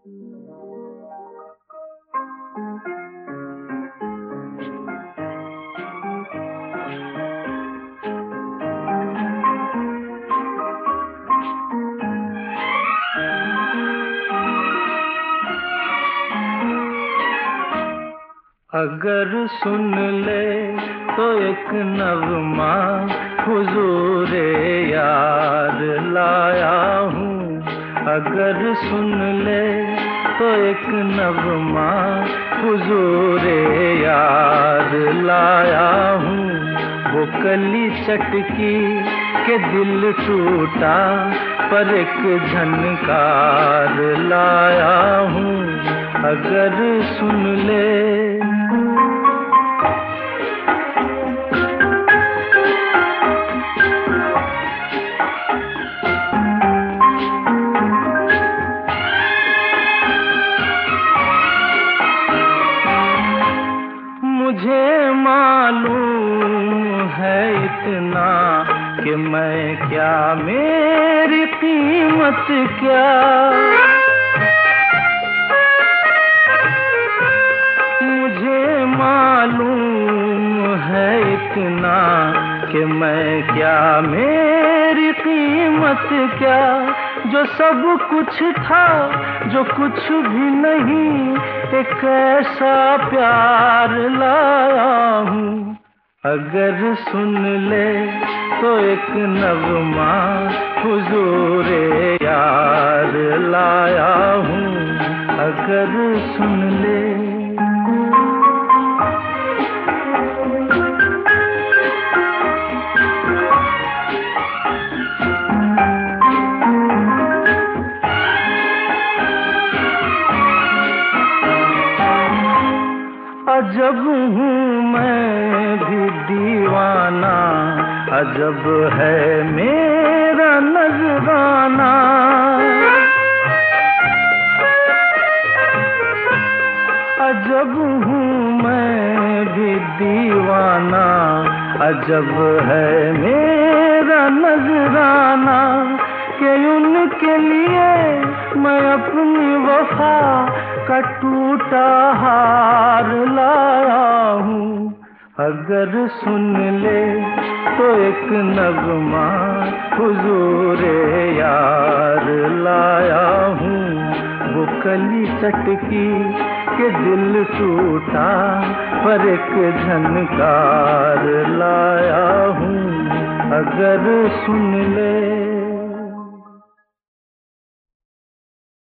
اگر سن لے تو ایک نغمہ حضور یار لایا ہوں۔ اگر سن لے تو ایک نغمہ حضور یار لایا ہوں۔ وہ کلی چٹکی کے دل ٹوٹا پر ایک جھنکار لایا ہوں۔ اگر سن لے اتنا کہ میں کیا، میری قیمت کیا؟ مجھے معلوم ہے اتنا کہ میں کیا، میری قیمت کیا؟ جو سب کچھ تھا، جو کچھ بھی نہیں، ایک ایسا پیار لایا اگر سن لے تو ایک نغمہ حضور یار لایا ہوں۔ اگر سن لے عجب ہوں میں بھی دیوانہ، عجب ہے میرا نذرانہ۔ عجب ہوں میں بھی دیوانہ، عجب ہے میرا نذرانہ۔ کہ ان کے لیے میں اپنی وفا کا ٹوٹا ہار لایا ہوں۔ اگر سن لے تو ایک نغمہ حضور یار لایا ہوں۔ وہ کلی چٹکی کے دل ٹوٹا پر ایک جھنکار لایا ہوں۔ اگر سن لے